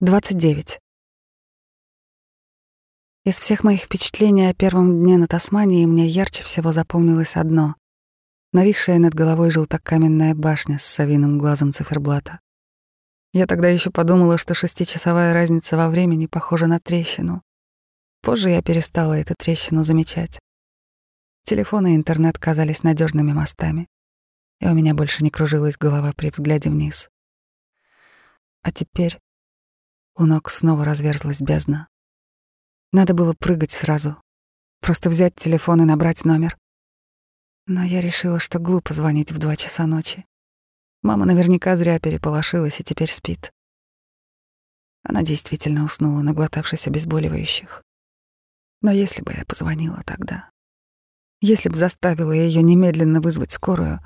29. Из всех моих впечатлений о первом дне на Тасмании мне ярче всего запомнилось одно — нависшая над головой желтокаменная башня с совиным глазом циферблата. Я тогда еще подумала, что шестичасовая разница во времени похожа на трещину. Позже я перестала эту трещину замечать. Телефон и интернет казались надежными мостами, и у меня больше не кружилась голова при взгляде вниз. А теперь у ног снова разверзлась бездна. Надо было прыгать сразу. Просто взять телефон и набрать номер. Но я решила, что глупо звонить в два часа ночи. Мама наверняка зря переполошилась и теперь спит. Она действительно уснула, наглотавшись обезболивающих. Но если бы я позвонила тогда, если бы заставила ее немедленно вызвать скорую,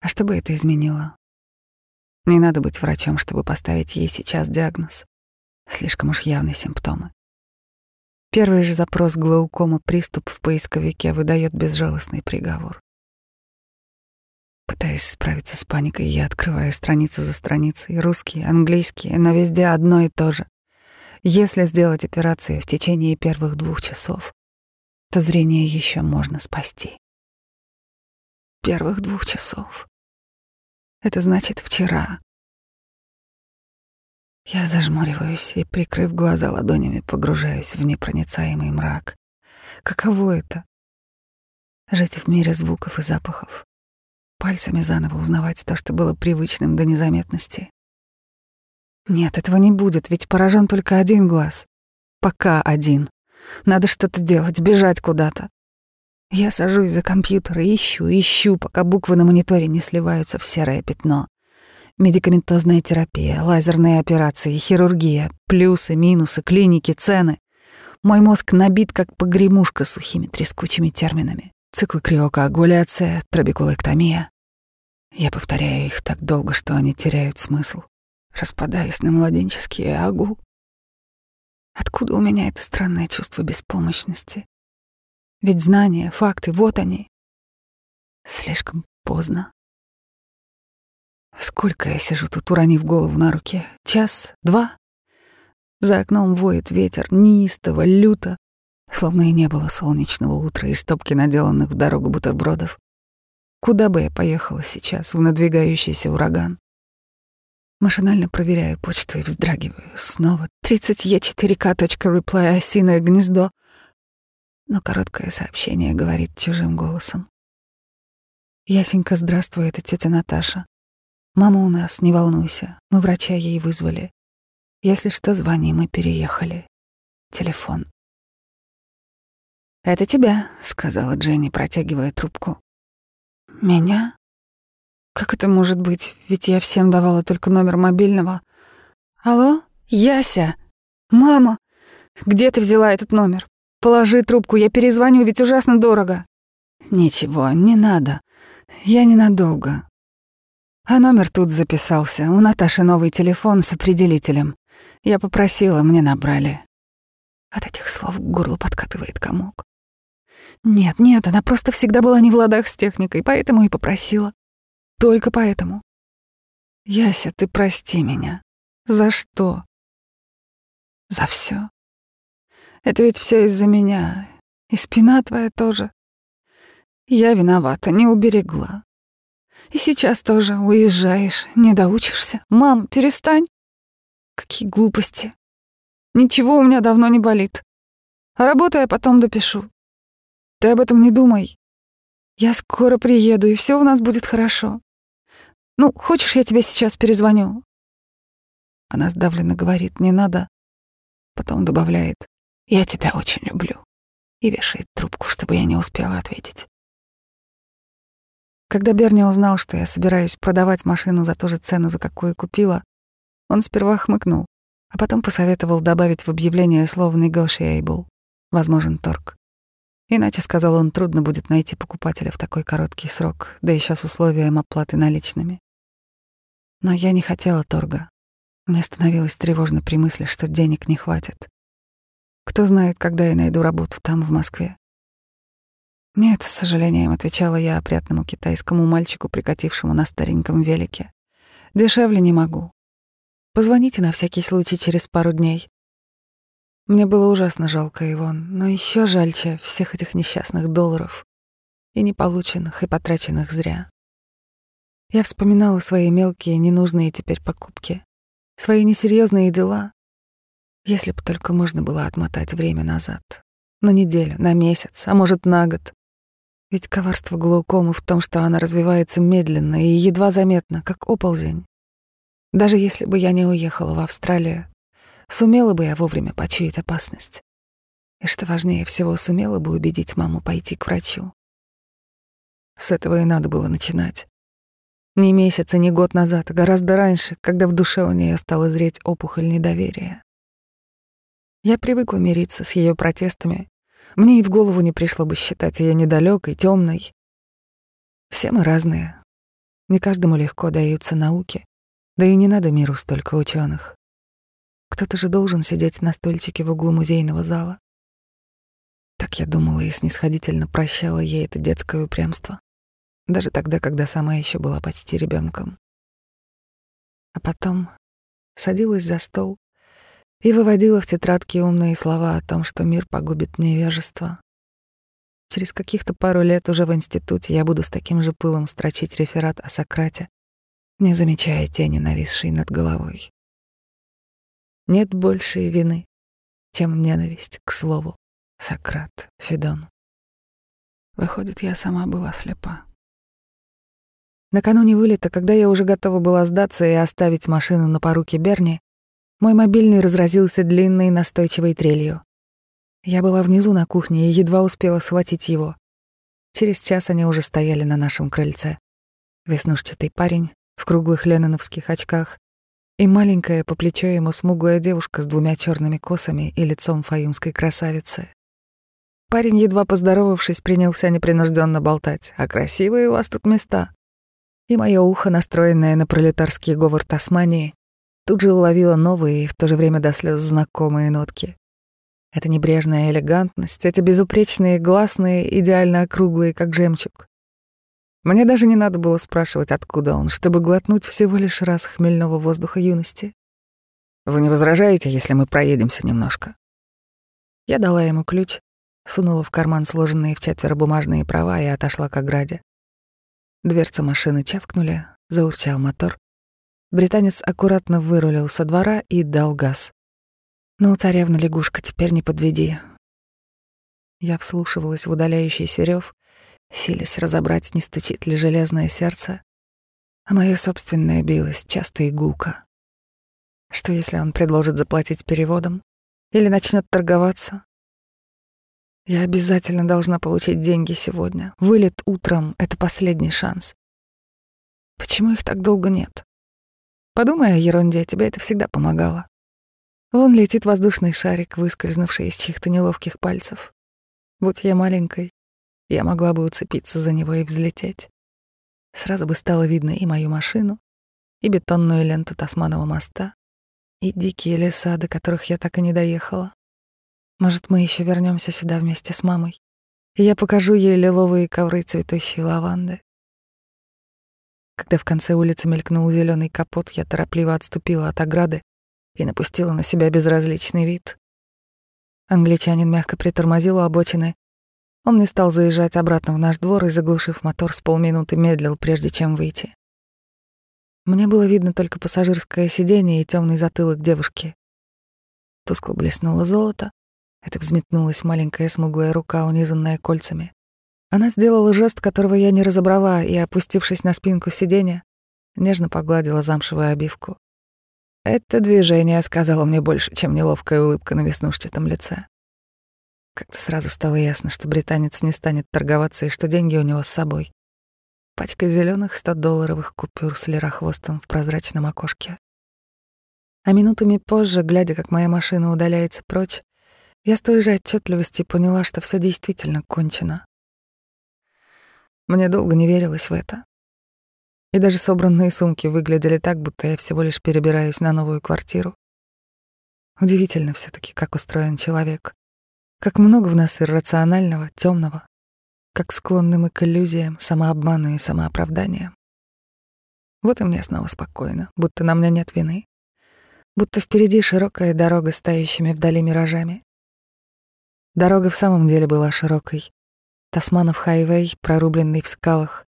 а что бы это изменило? Не надо быть врачом, чтобы поставить ей сейчас диагноз. Слишком уж явные симптомы. Первый же запрос глаукома приступ в поисковике выдает безжалостный приговор. Пытаясь справиться с паникой, я открываю страницу за страницей, русские, английские, но везде одно и то же. Если сделать операцию в течение первых двух часов, то зрение еще можно спасти. Первых двух часов. Это значит вчера. Я зажмуриваюсь и, прикрыв глаза ладонями, погружаюсь в непроницаемый мрак. Каково это? Жить в мире звуков и запахов. Пальцами заново узнавать то, что было привычным до незаметности. Нет, этого не будет, ведь поражен только один глаз. Пока один. Надо что-то делать, бежать куда-то. Я сажусь за компьютер и ищу, ищу, пока буквы на мониторе не сливаются в серое пятно. Медикаментозная терапия, лазерные операции, хирургия, плюсы, минусы, клиники, цены. Мой мозг набит, как погремушка сухими трескучими терминами. Циклокриокоагуляция, трабекулэктомия. Я повторяю их так долго, что они теряют смысл, распадаясь на младенческие агу. Откуда у меня это странное чувство беспомощности? Ведь знания, факты, вот они. Слишком поздно. Сколько я сижу тут, уронив голову на руки? Час? Два? За окном воет ветер, неистово, люто, словно и не было солнечного утра и стопки наделанных в дорогу бутербродов. Куда бы я поехала сейчас в надвигающийся ураган? Машинально проверяю почту и вздрагиваю. Снова 30e4k.reply осиное гнездо — но короткое сообщение говорит чужим голосом. «Ясенька, здравствуй, это тетя Наташа. Мама у нас, не волнуйся, мы врача ей вызвали. Если что, звони, мы переехали. Телефон». «Это тебя», — сказала Дженни, протягивая трубку. «Меня? Как это может быть? Ведь я всем давала только номер мобильного. Алло, Яся? Мама, где ты взяла этот номер? Положи трубку, я перезвоню, ведь ужасно дорого. Ничего, не надо. Я ненадолго. А номер тут записался. У Наташи новый телефон с определителем. Я попросила, мне набрали. От этих слов к горлу подкатывает комок. Нет, нет, она просто всегда была не в ладах с техникой, поэтому и попросила. Только поэтому. Яся, ты прости меня. За что? За все. Это ведь все из-за меня. И спина твоя тоже. Я виновата, не уберегла. И сейчас тоже уезжаешь, не доучишься. Мам, перестань. Какие глупости. Ничего у меня давно не болит. А работу я потом допишу. Ты об этом не думай. Я скоро приеду, и все у нас будет хорошо. Ну, хочешь, я тебе сейчас перезвоню?» Она сдавленно говорит, не надо. Потом добавляет, «Я тебя очень люблю» и вешает трубку, чтобы я не успела ответить. Когда Берни узнал, что я собираюсь продавать машину за ту же цену, за какую купила, он сперва хмыкнул, а потом посоветовал добавить в объявление слово «negotiable» — возможен торг. Иначе, сказал он, трудно будет найти покупателя в такой короткий срок, да еще с условием оплаты наличными. Но я не хотела торга. Мне становилось тревожно при мысли, что денег не хватит. Кто знает, когда я найду работу там, в Москве. Нет, с сожалением отвечала я опрятному китайскому мальчику, прикатившему на стареньком велике. Дешевле не могу. Позвоните на всякий случай через пару дней. Мне было ужасно жалко его, но еще жальче всех этих несчастных долларов, и не полученных, и потраченных зря. Я вспоминала свои мелкие, ненужные теперь покупки, свои несерьезные дела. Если бы только можно было отмотать время назад. На неделю, на месяц, а может, на год. Ведь коварство глаукомы в том, что она развивается медленно и едва заметно, как оползень. Даже если бы я не уехала в Австралию, Сумела бы я вовремя почуять опасность. И что важнее всего, сумела бы убедить маму пойти к врачу. С этого и надо было начинать. Не месяц и не год назад, а гораздо раньше, когда в душе у нее стала зреть опухоль недоверия. Я привыкла мириться с ее протестами. Мне и в голову не пришло бы считать ее недалекой, темной. Все мы разные. Не каждому легко даются науки, да и не надо миру столько ученых. Кто-то же должен сидеть на стульчике в углу музейного зала. Так я думала и снисходительно прощала ей это детское упрямство, даже тогда, когда сама еще была почти ребенком. А потом садилась за стол и выводила в тетрадке умные слова о том, что мир погубит невежество. Через каких-то пару лет уже в институте я буду с таким же пылом строчить реферат о Сократе, не замечая тени, нависшей над головой. Нет большей вины, чем ненависть к слову. Сократ, Федон. Выходит, я сама была слепа. Накануне вылета, когда я уже готова была сдаться и оставить машину на поруке Берни, мой мобильный разразился длинной настойчивой трелью. Я была внизу на кухне и едва успела схватить его. Через час они уже стояли на нашем крыльце. Веснушчатый парень в круглых леноновских очках и маленькая по плечо ему смуглая девушка с двумя черными косами и лицом фаюмской красавицы. Парень, едва поздоровавшись, принялся непринужденно болтать. «А красивые у вас тут места!» И мое ухо, настроенное на пролетарский говор Тасмании, тут же уловило новые и в то же время до слез знакомые нотки. Это небрежная элегантность, эти безупречные гласные, идеально округлые, как жемчуг. Мне даже не надо было спрашивать, откуда он, чтобы глотнуть всего лишь раз хмельного воздуха юности. «Вы не возражаете, если мы проедемся немножко?» Я дала ему ключ, сунула в карман сложенные в четверо бумажные права и отошла к ограде. Дверцы машины чавкнули, заурчал мотор. Британец аккуратно вырулил со двора и дал газ. «Ну, царевна-лягушка, теперь не подведи». Я вслушивалась в удаляющийся рев, силясь разобрать, не стучит ли железное сердце, а мое собственное билось часто и гулко. Что если он предложит заплатить переводом или начнет торговаться? Я обязательно должна получить деньги сегодня. Вылет утром — это последний шанс. Почему их так долго нет? Подумай о ерунде, тебе это всегда помогало. Вон летит воздушный шарик, выскользнувший из чьих-то неловких пальцев. Будь я маленькой, я могла бы уцепиться за него и взлететь. Сразу бы стало видно и мою машину, и бетонную ленту Тасманова моста, и дикие леса, до которых я так и не доехала. Может, мы еще вернемся сюда вместе с мамой, и я покажу ей лиловые ковры цветущей лаванды. Когда в конце улицы мелькнул зеленый капот, я торопливо отступила от ограды и напустила на себя безразличный вид. Англичанин мягко притормозил у обочины он не стал заезжать обратно в наш двор и, заглушив мотор, с полминуты медлил, прежде чем выйти. Мне было видно только пассажирское сиденье и темный затылок девушки. Тускло блеснуло золото. Это взметнулась маленькая смуглая рука, унизанная кольцами. Она сделала жест, которого я не разобрала, и, опустившись на спинку сиденья, нежно погладила замшевую обивку. Это движение сказало мне больше, чем неловкая улыбка на веснушчатом лице. Как-то сразу стало ясно, что британец не станет торговаться и что деньги у него с собой. Пачка зеленых 100-долларовых купюр с лирохвостом в прозрачном окошке. А минутами позже, глядя, как моя машина удаляется прочь, я с той же отчетливостью поняла, что все действительно кончено. Мне долго не верилось в это. И даже собранные сумки выглядели так, будто я всего лишь перебираюсь на новую квартиру. Удивительно все таки как устроен человек. Как много в нас иррационального, темного, как склонны мы к иллюзиям, самообману и самооправданиям. Вот и мне снова спокойно, будто на мне нет вины. будто впереди широкая дорога с тающими вдали миражами. Дорога в самом деле была широкой. Тасманов хайвей, прорубленный в скалах,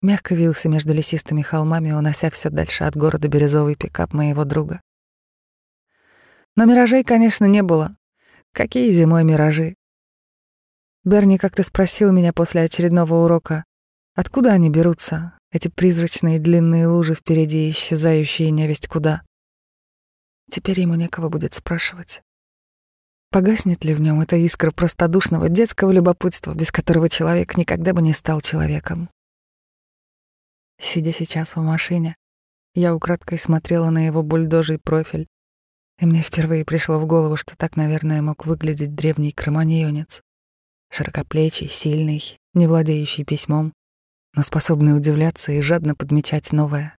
мягко вился между лесистыми холмами, унося все дальше от города бирюзовый пикап моего друга. Но миражей, конечно, не было. Какие зимой миражи? Берни как-то спросил меня после очередного урока, откуда они берутся, эти призрачные длинные лужи впереди, исчезающие невесть куда. Теперь ему некого будет спрашивать. Погаснет ли в нем эта искра простодушного детского любопытства, без которого человек никогда бы не стал человеком? Сидя сейчас в машине, я украдкой смотрела на его бульдожий профиль, и мне впервые пришло в голову, что так, наверное, мог выглядеть древний кроманьонец. Широкоплечий, сильный, не владеющий письмом, но способный удивляться и жадно подмечать новое.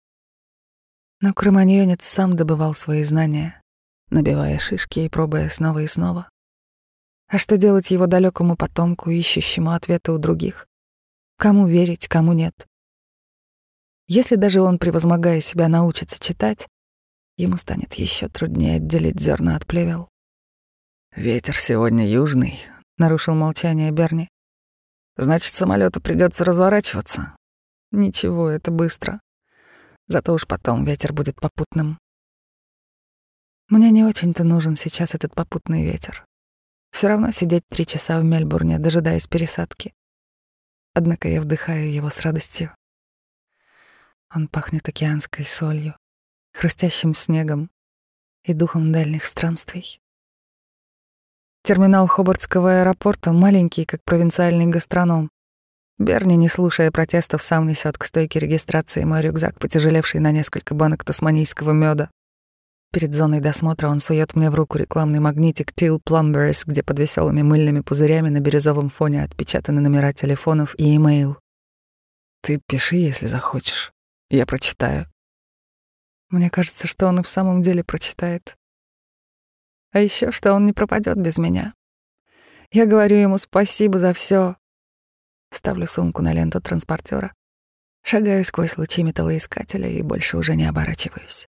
Но кроманьонец сам добывал свои знания, набивая шишки и пробуя снова и снова. А что делать его далекому потомку, ищущему ответа у других? Кому верить, кому нет? Если даже он, превозмогая себя, научится читать, ему станет еще труднее отделить зерна от плевел. «Ветер сегодня южный», — нарушил молчание Берни. «Значит, самолету придется разворачиваться». «Ничего, это быстро. Зато уж потом ветер будет попутным». Мне не очень-то нужен сейчас этот попутный ветер. Все равно сидеть три часа в Мельбурне, дожидаясь пересадки. Однако я вдыхаю его с радостью. Он пахнет океанской солью, хрустящим снегом и духом дальних странствий. Терминал Хобартского аэропорта маленький, как провинциальный гастроном. Берни, не слушая протестов, сам несет к стойке регистрации мой рюкзак, потяжелевший на несколько банок тасманийского меда. Перед зоной досмотра он сует мне в руку рекламный магнитик Till Plumbers, где под веселыми мыльными пузырями на бирюзовом фоне отпечатаны номера телефонов и имейл. «Ты пиши, если захочешь. Я прочитаю. Мне кажется, что он и в самом деле прочитает. А еще, что он не пропадет без меня. Я говорю ему спасибо за все. Ставлю сумку на ленту транспортера, шагаю сквозь лучи металлоискателя и больше уже не оборачиваюсь.